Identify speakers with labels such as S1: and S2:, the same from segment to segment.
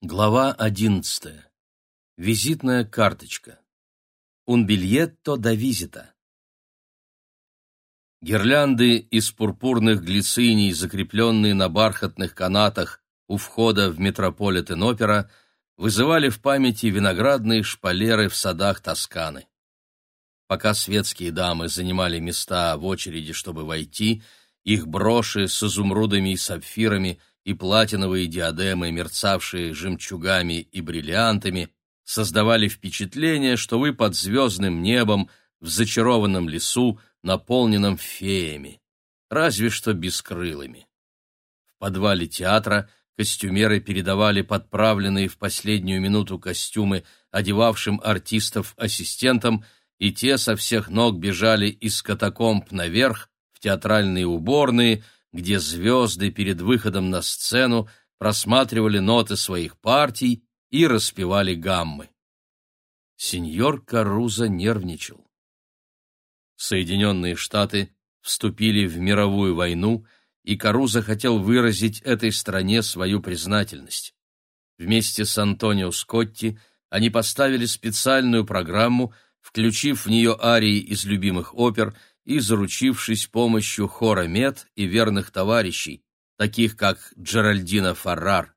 S1: Глава одиннадцатая. Визитная карточка. Un biglietto da visita. Гирлянды из пурпурных глициний, закрепленные на бархатных канатах у входа в Метрополитен-опера, вызывали в памяти виноградные шпалеры в садах Тосканы. Пока светские дамы занимали места в очереди, чтобы войти, их броши с изумрудами и сапфирами и платиновые диадемы, мерцавшие жемчугами и бриллиантами, создавали впечатление, что вы под звездным небом в зачарованном лесу, наполненном феями, разве что бескрылыми. В подвале театра костюмеры передавали подправленные в последнюю минуту костюмы одевавшим артистов ассистентам, и те со всех ног бежали из катакомб наверх в театральные уборные – где звезды перед выходом на сцену просматривали ноты своих партий и распевали гаммы. Сеньор Каруза нервничал. Соединенные Штаты вступили в мировую войну, и Каруза хотел выразить этой стране свою признательность. Вместе с Антонио Скотти они поставили специальную программу, включив в нее арии из любимых опер – и заручившись помощью хора Мед и верных товарищей, таких как Джеральдина Фаррар.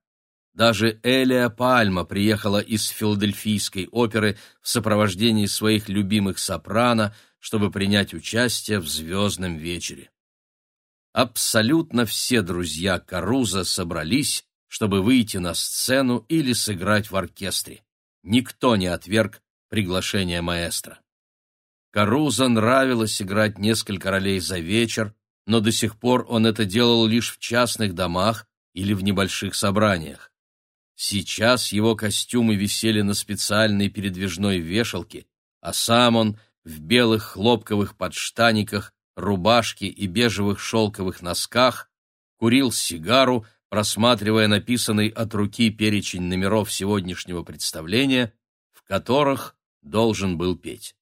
S1: Даже Элия Пальма приехала из филадельфийской оперы в сопровождении своих любимых сопрано, чтобы принять участие в «Звездном вечере». Абсолютно все друзья Каруза собрались, чтобы выйти на сцену или сыграть в оркестре. Никто не отверг приглашение маэстро. Каруза нравилось играть несколько ролей за вечер, но до сих пор он это делал лишь в частных домах или в небольших собраниях. Сейчас его костюмы висели на специальной передвижной вешалке, а сам он в белых хлопковых подштаниках, рубашке и бежевых шелковых носках курил сигару, просматривая написанный от руки перечень номеров сегодняшнего представления, в которых должен был петь.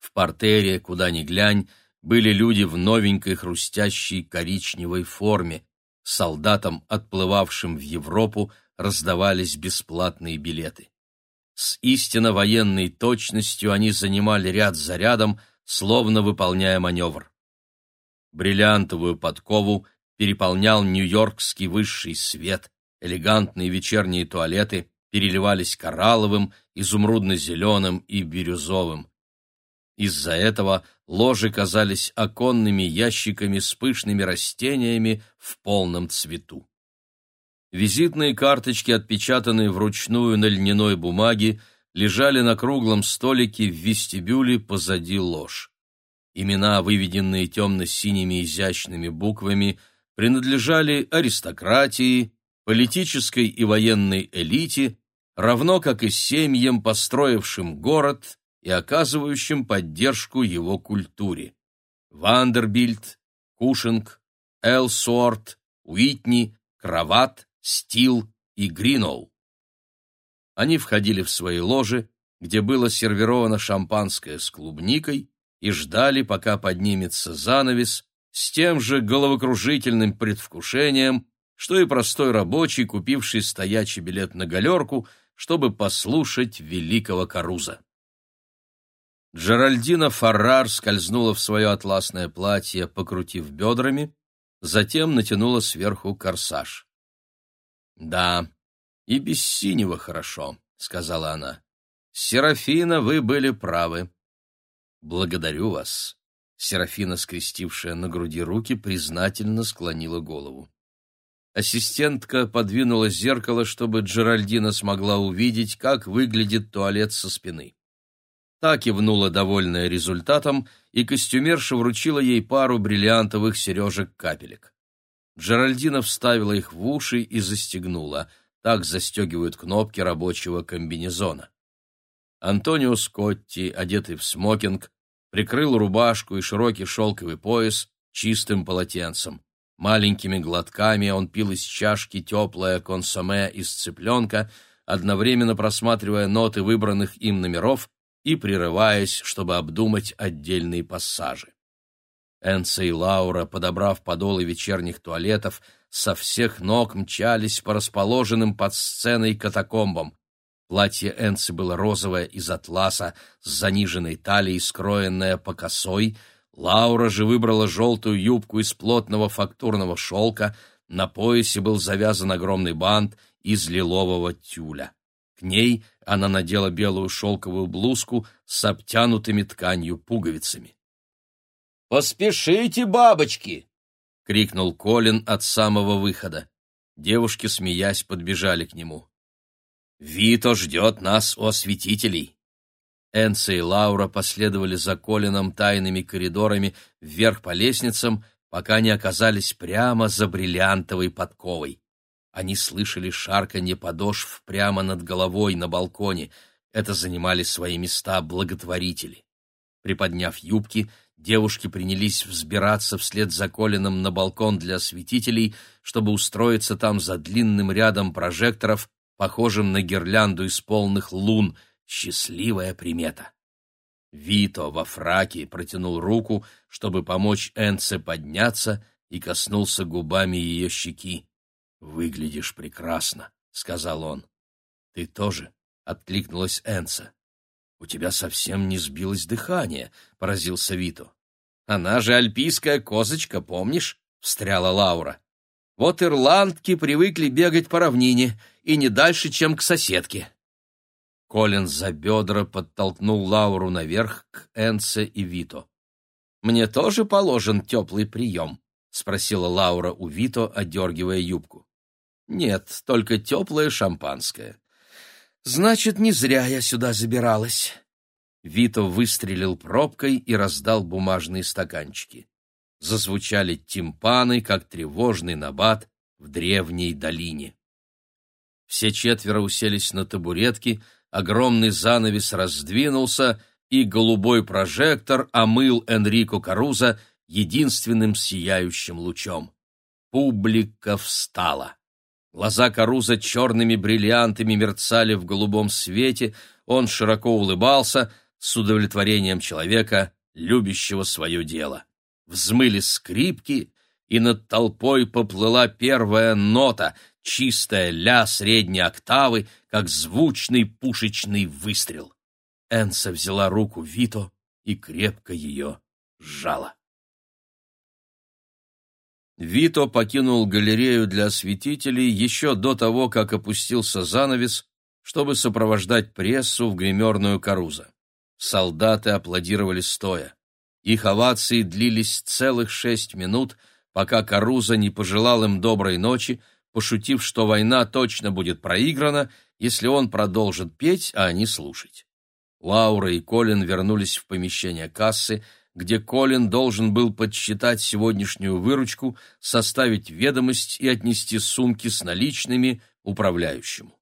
S1: В портере, куда ни глянь, были люди в новенькой хрустящей коричневой форме. Солдатам, отплывавшим в Европу, раздавались бесплатные билеты. С истинно военной точностью они занимали ряд за рядом, словно выполняя маневр. Бриллиантовую подкову переполнял нью-йоркский высший свет, элегантные вечерние туалеты переливались коралловым, изумрудно-зеленым и бирюзовым. Из-за этого ложи казались оконными ящиками с пышными растениями в полном цвету. Визитные карточки, отпечатанные вручную на льняной бумаге, лежали на круглом столике в вестибюле позади лож. Имена, выведенные темно-синими изящными буквами, принадлежали аристократии, политической и военной элите, равно как и семьям, построившим город и оказывающим поддержку его культуре. Вандербильд, Кушинг, Элсуорт, Уитни, Кроват, Стил и Гриноу. Они входили в свои ложи, где было сервировано шампанское с клубникой, и ждали, пока поднимется занавес, с тем же головокружительным предвкушением, что и простой рабочий, купивший стоячий билет на галерку, чтобы послушать великого Каруза. Джеральдина Фаррар скользнула в свое атласное платье, покрутив бедрами, затем натянула сверху корсаж. «Да, и без синего хорошо», — сказала она. «Серафина, вы были правы». «Благодарю вас». Серафина, скрестившая на груди руки, признательно склонила голову. Ассистентка подвинула зеркало, чтобы Джеральдина смогла увидеть, как выглядит туалет со спины. Та кивнула, довольная результатом, и костюмерша вручила ей пару бриллиантовых сережек-капелек. Джеральдина вставила их в уши и застегнула. Так застегивают кнопки рабочего комбинезона. Антонио Скотти, одетый в смокинг, прикрыл рубашку и широкий шелковый пояс чистым полотенцем. Маленькими глотками он пил из чашки теплое консоме из цыпленка, одновременно просматривая ноты выбранных им номеров и прерываясь, чтобы обдумать отдельные пассажи. Энса и Лаура, подобрав подолы вечерних туалетов, со всех ног мчались по расположенным под сценой катакомбам. Платье Энцы было розовое из атласа, с заниженной талией, скроенное по косой. Лаура же выбрала желтую юбку из плотного фактурного шелка, на поясе был завязан огромный бант из лилового тюля. К ней она надела белую шелковую блузку с обтянутыми тканью пуговицами. «Поспешите, бабочки!» — крикнул Колин от самого выхода. Девушки, смеясь, подбежали к нему. «Вито ждет нас у осветителей!» Энса и Лаура последовали за Колином тайными коридорами вверх по лестницам, пока не оказались прямо за бриллиантовой подковой. Они слышали шарканье подошв прямо над головой на балконе. Это занимали свои места благотворители. Приподняв юбки, девушки принялись взбираться вслед за Колином на балкон для осветителей, чтобы устроиться там за длинным рядом прожекторов, похожим на гирлянду из полных лун. Счастливая примета. Вито во фраке протянул руку, чтобы помочь Энце подняться, и коснулся губами ее щеки. «Выглядишь прекрасно», — сказал он. «Ты тоже?» — откликнулась Энса. «У тебя совсем не сбилось дыхание», — поразился Вито. «Она же альпийская козочка, помнишь?» — встряла Лаура. «Вот ирландки привыкли бегать по равнине, и не дальше, чем к соседке». Колин за бедра подтолкнул Лауру наверх к Энсе и Вито. «Мне тоже положен теплый прием?» — спросила Лаура у Вито, одергивая юбку. Нет, только теплое шампанское. Значит, не зря я сюда забиралась. Вито выстрелил пробкой и раздал бумажные стаканчики. Зазвучали тимпаны, как тревожный набат в древней долине. Все четверо уселись на табуретки, огромный занавес раздвинулся, и голубой прожектор омыл Энрико Каруза единственным сияющим лучом. Публика встала. Глаза Каруза черными бриллиантами мерцали в голубом свете, он широко улыбался с удовлетворением человека, любящего свое дело. Взмыли скрипки, и над толпой поплыла первая нота, чистая ля средней октавы, как звучный пушечный выстрел. Энса взяла руку Вито и крепко ее сжала. Вито покинул галерею для осветителей еще до того, как опустился занавес, чтобы сопровождать прессу в гримерную Каруза. Солдаты аплодировали стоя. Их овации длились целых шесть минут, пока Каруза не пожелал им доброй ночи, пошутив, что война точно будет проиграна, если он продолжит петь, а они слушать. Лаура и Колин вернулись в помещение кассы, где Колин должен был подсчитать сегодняшнюю выручку, составить ведомость и отнести сумки с наличными управляющему.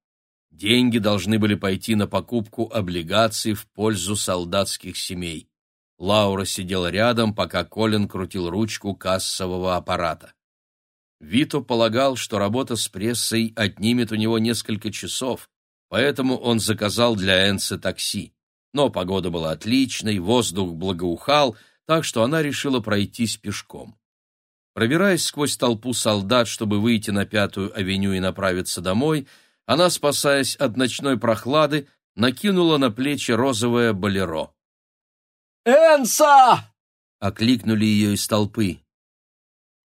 S1: Деньги должны были пойти на покупку облигаций в пользу солдатских семей. Лаура сидела рядом, пока Колин крутил ручку кассового аппарата. Вито полагал, что работа с прессой отнимет у него несколько часов, поэтому он заказал для Энса такси но погода была отличной, воздух благоухал, так что она решила пройтись пешком. Пробираясь сквозь толпу солдат, чтобы выйти на Пятую авеню и направиться домой, она, спасаясь от ночной прохлады, накинула на плечи розовое болеро. «Энса!» — окликнули ее из толпы.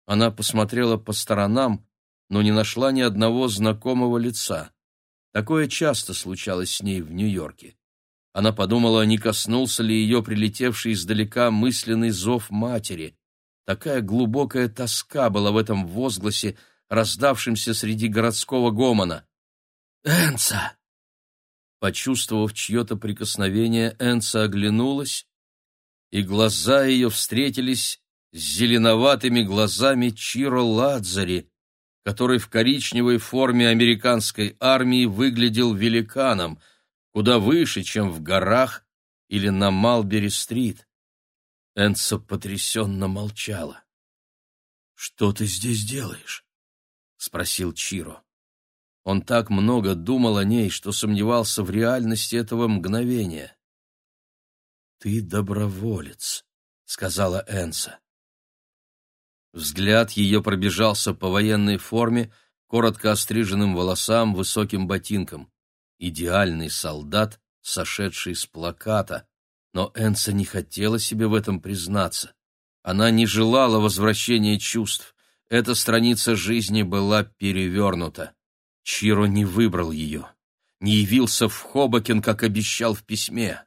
S1: Она посмотрела по сторонам, но не нашла ни одного знакомого лица. Такое часто случалось с ней в Нью-Йорке. Она подумала, не коснулся ли ее прилетевший издалека мысленный зов матери. Такая глубокая тоска была в этом возгласе, раздавшемся среди городского гомона. «Энца!» Почувствовав чье-то прикосновение, Энца оглянулась, и глаза ее встретились с зеленоватыми глазами Чиро Ладзари, который в коричневой форме американской армии выглядел великаном — куда выше, чем в горах или на Малбери-стрит. Энса потрясенно молчала. «Что ты здесь делаешь?» — спросил Чиро. Он так много думал о ней, что сомневался в реальности этого мгновения. «Ты доброволец», — сказала Энса. Взгляд ее пробежался по военной форме, коротко остриженным волосам, высоким ботинкам. Идеальный солдат, сошедший с плаката. Но Энса не хотела себе в этом признаться. Она не желала возвращения чувств. Эта страница жизни была перевернута. Чиро не выбрал ее, не явился в Хобокен, как обещал в письме.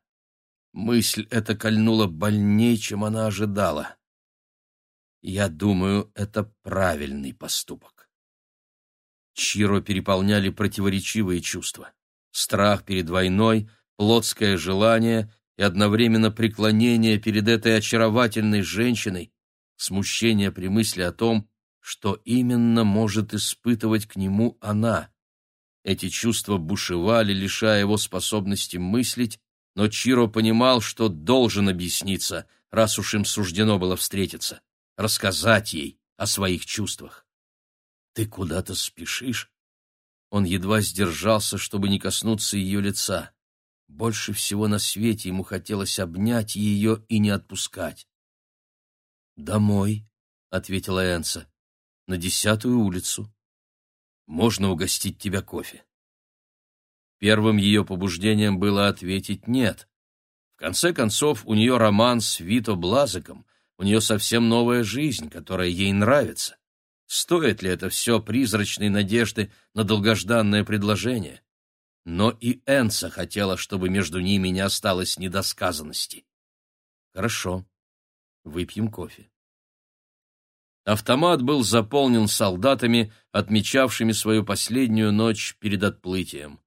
S1: Мысль эта кольнула больнее, чем она ожидала. Я думаю, это правильный поступок. Чиро переполняли противоречивые чувства. Страх перед войной, плотское желание и одновременно преклонение перед этой очаровательной женщиной, смущение при мысли о том, что именно может испытывать к нему она. Эти чувства бушевали, лишая его способности мыслить, но Чиро понимал, что должен объясниться, раз уж им суждено было встретиться, рассказать ей о своих чувствах. «Ты куда-то спешишь?» Он едва сдержался, чтобы не коснуться ее лица. Больше всего на свете ему хотелось обнять ее и не отпускать. «Домой», — ответила Энса, — «на десятую улицу. Можно угостить тебя кофе». Первым ее побуждением было ответить «нет». В конце концов, у нее роман с Вито Блазиком, у нее совсем новая жизнь, которая ей нравится. Стоит ли это все призрачной надежды на долгожданное предложение? Но и Энса хотела, чтобы между ними не осталось недосказанности. Хорошо, выпьем кофе. Автомат был заполнен солдатами, отмечавшими свою последнюю ночь перед отплытием.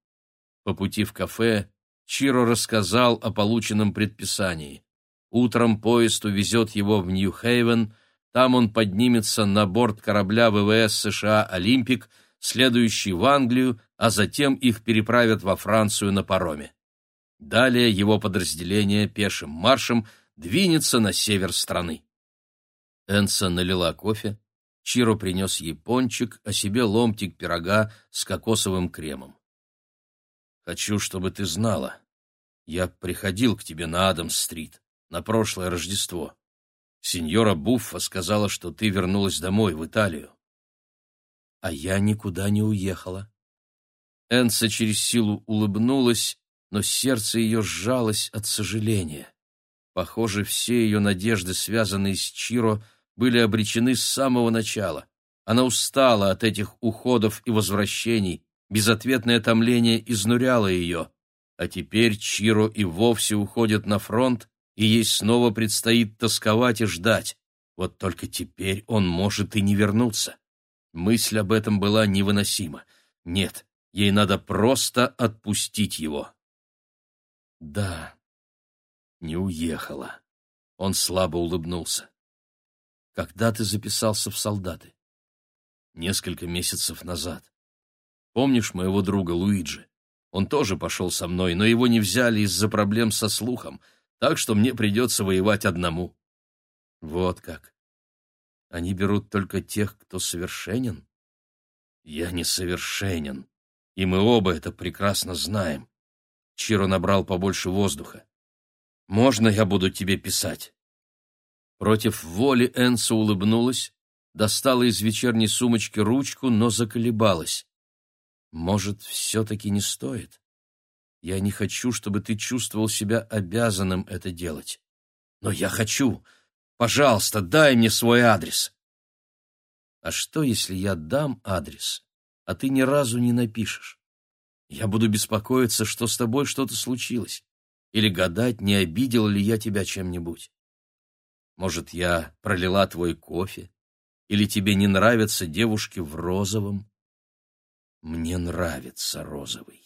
S1: По пути в кафе Чиро рассказал о полученном предписании. Утром поезд увезет его в Нью-Хейвен, там он поднимется на борт корабля ВВС США «Олимпик», следующий в Англию, а затем их переправят во Францию на пароме. Далее его подразделение пешим маршем двинется на север страны. Энса налила кофе, Чиро принес ей пончик, а себе ломтик пирога с кокосовым кремом. Хочу, чтобы ты знала. Я приходил к тебе на Адамс-стрит на прошлое Рождество. Сеньора Буффа сказала, что ты вернулась домой, в Италию. А я никуда не уехала. Энса через силу улыбнулась, но сердце ее сжалось от сожаления. Похоже, все ее надежды, связанные с Чиро, были обречены с самого начала. Она устала от этих уходов и возвращений, Безответное томление изнуряло ее, а теперь Чиро и вовсе уходит на фронт, и ей снова предстоит тосковать и ждать. Вот только теперь он может и не вернуться. Мысль об этом была невыносима. Нет, ей надо просто отпустить его. Да, не уехала. Он слабо улыбнулся. Когда ты записался в солдаты? Несколько месяцев назад. Помнишь моего друга Луиджи? Он тоже пошел со мной, но его не взяли из-за проблем со слухом, так что мне придется воевать одному. Вот как. Они берут только тех, кто совершенен? Я не совершенен, и мы оба это прекрасно знаем. Чиро набрал побольше воздуха. Можно я буду тебе писать? Против воли Энса улыбнулась, достала из вечерней сумочки ручку, но заколебалась. Может, все-таки не стоит? Я не хочу, чтобы ты чувствовал себя обязанным это делать. Но я хочу. Пожалуйста, дай мне свой адрес. А что, если я дам адрес, а ты ни разу не напишешь? Я буду беспокоиться, что с тобой что-то случилось, или гадать, не обидел ли я тебя чем-нибудь. Может, я пролила твой кофе, или тебе не нравятся девушки в розовом? «Мне нравится розовый», —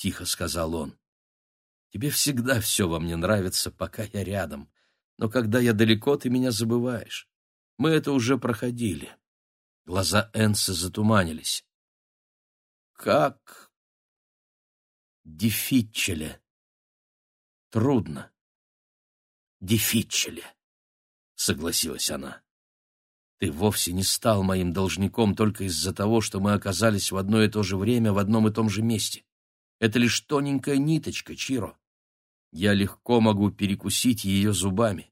S1: тихо сказал он. «Тебе всегда все во мне нравится, пока я рядом, но когда я далеко, ты меня забываешь. Мы это уже проходили». Глаза Энса затуманились. «Как...» «Дефитчеле». «Трудно». «Дефитчеле», — согласилась она. Ты вовсе не стал моим должником только из-за того, что мы оказались в одно и то же время в одном и том же месте. Это лишь тоненькая ниточка, Чиро. Я легко могу перекусить ее зубами.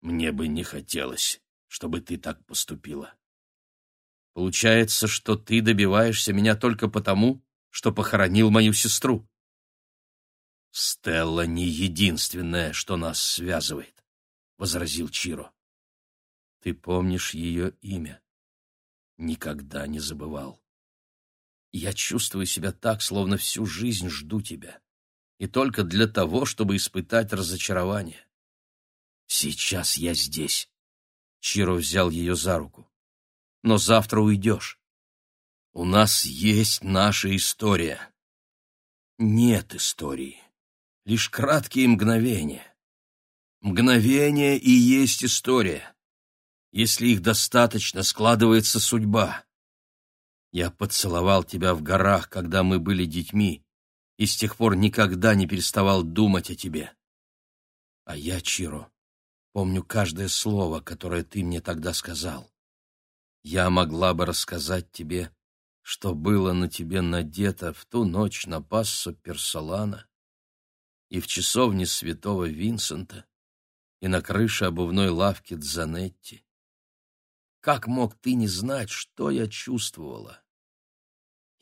S1: Мне бы не хотелось, чтобы ты так поступила. Получается, что ты добиваешься меня только потому, что похоронил мою сестру. Стелла не единственное, что нас связывает, — возразил Чиро. Ты помнишь ее имя? Никогда не забывал. Я чувствую себя так, словно всю жизнь жду тебя. И только для того, чтобы испытать разочарование. Сейчас я здесь. Чиро взял ее за руку. Но завтра уйдешь. У нас есть наша история. Нет истории. Лишь краткие мгновения. Мгновения и есть история. Если их достаточно, складывается судьба. Я поцеловал тебя в горах, когда мы были детьми, и с тех пор никогда не переставал думать о тебе. А я, Чиро, помню каждое слово, которое ты мне тогда сказал. Я могла бы рассказать тебе, что было на тебе надето в ту ночь на Пассо Персолана и в часовне святого Винсента и на крыше обувной лавки Дзанетти. Как мог ты не знать, что я чувствовала?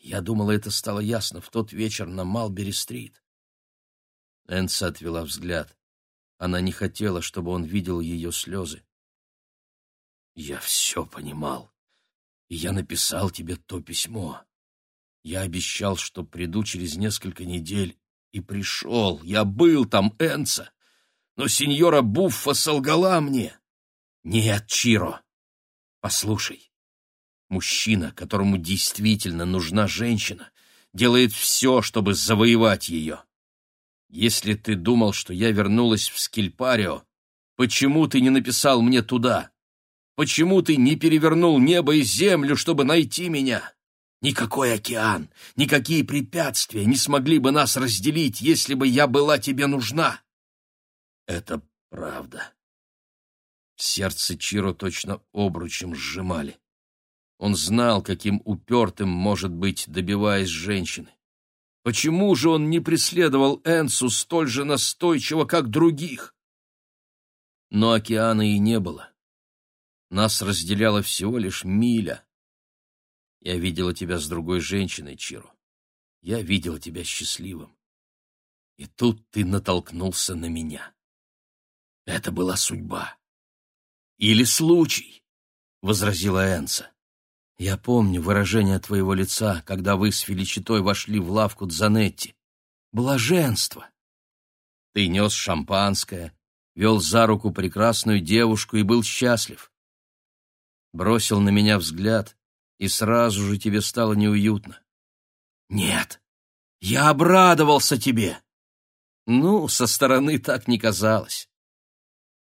S1: Я думала, это стало ясно в тот вечер на Малбери-стрит. Энса отвела взгляд. Она не хотела, чтобы он видел ее слезы. «Я все понимал, и я написал тебе то письмо. Я обещал, что приду через несколько недель, и пришел. Я был там, Энса, но сеньора Буффа солгала мне. Нет, Чиро, послушай, Мужчина, которому действительно нужна женщина, делает все, чтобы завоевать ее. Если ты думал, что я вернулась в Скильпарио, почему ты не написал мне туда? Почему ты не перевернул небо и землю, чтобы найти меня? Никакой океан, никакие препятствия не смогли бы нас разделить, если бы я была тебе нужна. Это правда. Сердце Чиро точно обручем сжимали. Он знал, каким упертым может быть, добиваясь женщины. Почему же он не преследовал Энсу столь же настойчиво, как других? Но океана и не было. Нас разделяла всего лишь миля. Я видела тебя с другой женщиной, Чиро. Я видела тебя счастливым. И тут ты натолкнулся на меня. Это была судьба. Или случай, — возразила Энса. Я помню выражение твоего лица, когда вы с Феличитой вошли в лавку Дзанетти. Блаженство! Ты нес шампанское, вел за руку прекрасную девушку и был счастлив. Бросил на меня взгляд, и сразу же тебе стало неуютно. Нет, я обрадовался тебе. Ну, со стороны так не казалось.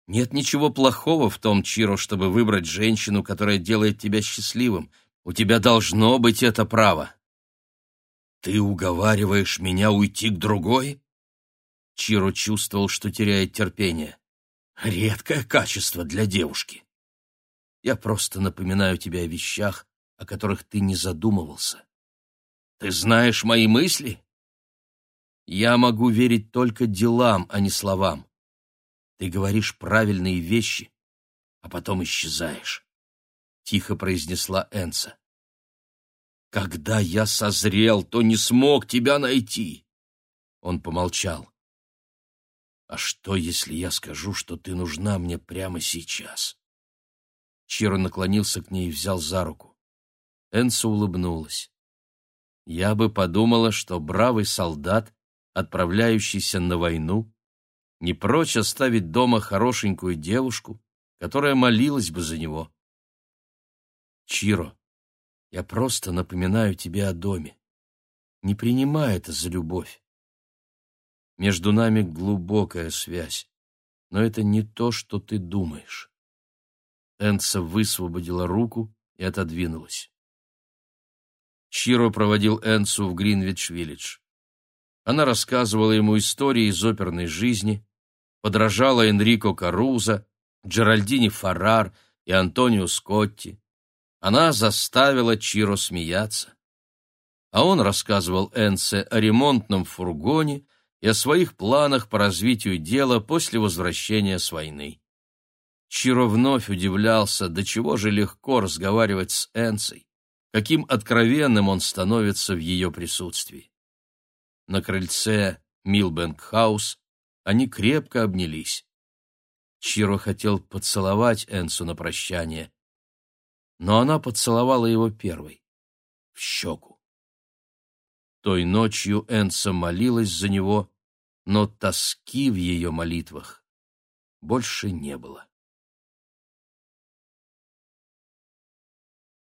S1: Нет ничего плохого в том, Чиро, чтобы выбрать женщину, которая делает тебя счастливым, у тебя должно быть это право. Ты уговариваешь меня уйти к другой? Чиро чувствовал, что теряет терпение. Редкое качество для девушки. Я просто напоминаю тебе о вещах, о которых ты не задумывался. Ты знаешь мои мысли? Я могу верить только делам, а не словам. Ты говоришь правильные вещи, а потом исчезаешь тихо произнесла Энса. Когда я созрел, то не смог тебя найти. Он помолчал. А что, если я скажу, что ты нужна мне прямо сейчас? Чиро наклонился к ней и взял за руку. Энса улыбнулась. Я бы подумала, что бравый солдат, отправляющийся на войну, не прочь оставить дома хорошенькую девушку, которая молилась бы за него. Чиро, я просто напоминаю тебе о доме. Не принимай это за любовь. Между нами глубокая связь, но это не то, что ты думаешь. Энца высвободила руку и отодвинулась. Чиро проводил Энцу в Гринвич-Виллидж. Она рассказывала ему истории из оперной жизни, подражала Энрико Каруза, Джеральдини Фаррар и Антонио Скотти, она заставила Чиро смеяться. А он рассказывал Энце о ремонтном фургоне и о своих планах по развитию дела после возвращения с войны. Чиро вновь удивлялся, до чего же легко разговаривать с Энцей, каким откровенным он становится в ее присутствии. На крыльце Милбэнк-хаус они крепко обнялись. Чиро хотел поцеловать Энсу на прощание, но она поцеловала его первой, в щеку. Той ночью Энса молилась за него, но тоски в ее молитвах больше не было.